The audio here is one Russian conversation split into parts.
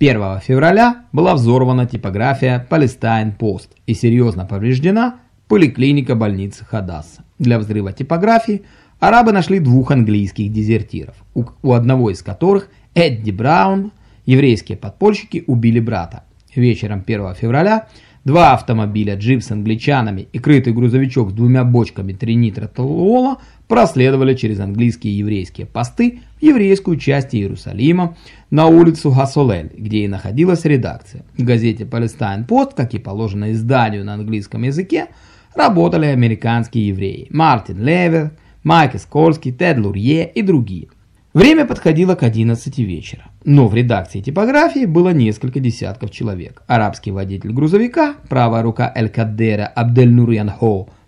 1 февраля была взорвана типография Palestine Post и серьезно повреждена поликлиника больницы Хадасса. Для взрыва типографии арабы нашли двух английских дезертиров, у одного из которых Эдди Браун, еврейские подпольщики, убили брата. Вечером 1 февраля два автомобиля, джип с англичанами и крытый грузовичок с двумя бочками тринитротолуола проследовали через английские еврейские посты в еврейскую часть Иерусалима на улицу Гасолель, где и находилась редакция. В газете Palestine Post, как и положено изданию на английском языке, работали американские евреи Мартин Левер, Майк Скольский, Тед Лурье и другие. Время подходило к 11 вечера, но в редакции типографии было несколько десятков человек. Арабский водитель грузовика, правая рука Эль-Каддера Абдель-Нурьян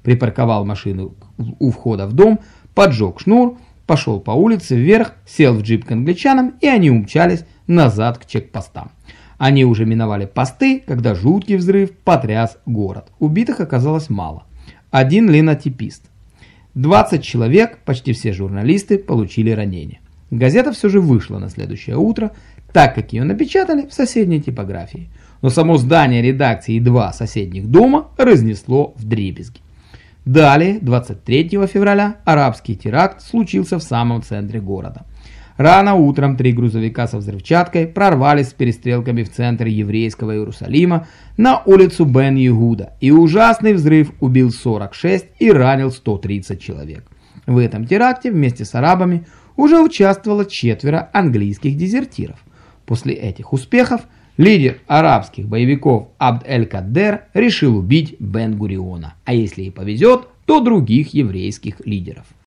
припарковал машину у входа в дом, поджег шнур, пошел по улице вверх, сел в джип к англичанам, и они умчались назад к чекпостам. Они уже миновали посты, когда жуткий взрыв потряс город. Убитых оказалось мало. Один линотипист. 20 человек, почти все журналисты, получили ранения. Газета все же вышла на следующее утро, так как ее напечатали в соседней типографии. Но само здание редакции и два соседних дома разнесло в дребезги. Далее, 23 февраля, арабский теракт случился в самом центре города. Рано утром три грузовика со взрывчаткой прорвались с перестрелками в центр еврейского Иерусалима на улицу Бен-Егуда, и ужасный взрыв убил 46 и ранил 130 человек. В этом теракте вместе с арабами уже участвовало четверо английских дезертиров. После этих успехов Лидер арабских боевиков Абд-эль-Каддер решил убить Бен-Гуриона, а если и повезет, то других еврейских лидеров.